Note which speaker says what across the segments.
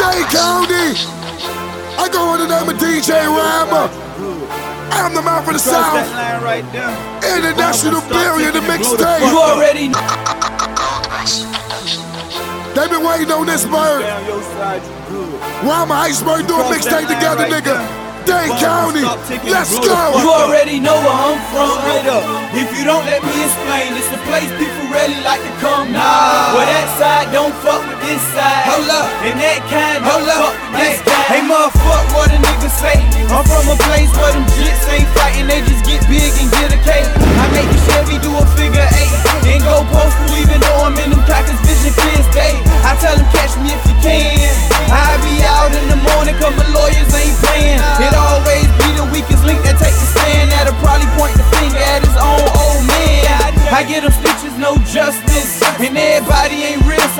Speaker 1: Dade County. I go under the name of DJ Rama. I'm the man for the
Speaker 2: Cross
Speaker 1: South.
Speaker 2: that line right there.
Speaker 1: International billion, the mixtape.
Speaker 2: You already know.
Speaker 1: They been waiting on this bird.
Speaker 2: Down your side, you good.
Speaker 1: Rama Iceberg do a
Speaker 2: Cross
Speaker 1: mixtape together,
Speaker 2: right
Speaker 1: nigga.
Speaker 2: there.
Speaker 1: Dade County. Let's
Speaker 2: and blow the
Speaker 1: go.
Speaker 2: You already know where I'm from. Straight up. If you don't let me explain, it's the place people really like to come. Nah. Where that side don't fuck with this side. Hold up. And that kind don't fuck with this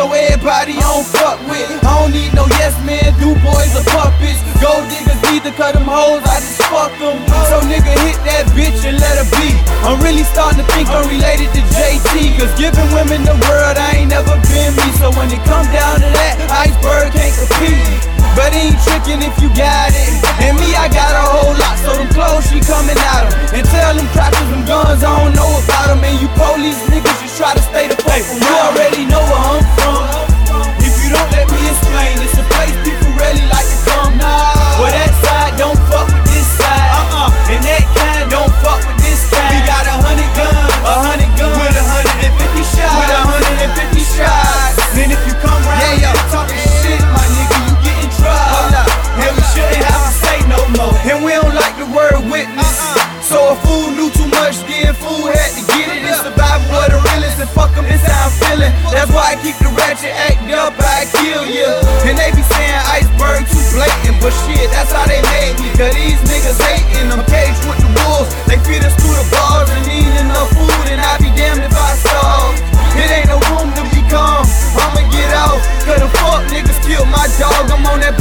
Speaker 2: so everybody don't fuck with. I don't need no yes man, do boys or puppets. Gold diggers need to cut them hoes, I just fuck them. So nigga hit that bitch and let her be. I'm really starting to think I'm related to JT. Cause giving women the world, I ain't never been me. So when it come down to that, iceberg can't compete. But he ain't tricking if you got it. And me, I got a whole lot, so them clothes she coming out 'em. And tell them crackers them guns, I don't know about them. And you police niggas just try to stay the fuck from That's why I keep the ratchet act up, I kill ya. And they be saying iceberg too blatant, but shit, that's how they made me. Cause these niggas hating, I'm caged with the wolves. They feed us through the bars and eat enough food, and I be damned if I starve. It ain't no room to be calm, I'ma get out. Cause the fuck niggas killed my dog, I'm on that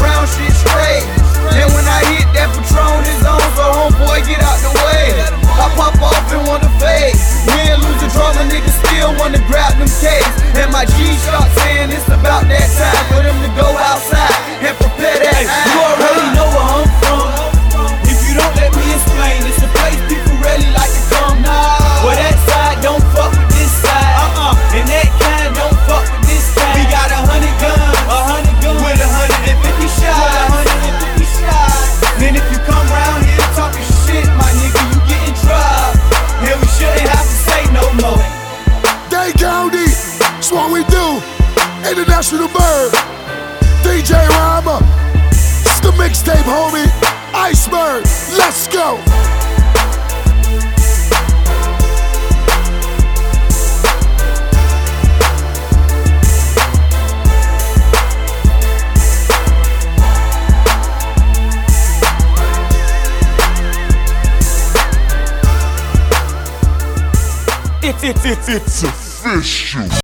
Speaker 1: International bird. DJ Rama. It's the mixtape, homie. Iceberg. Let's go.
Speaker 3: It's, it's, it's, it's official.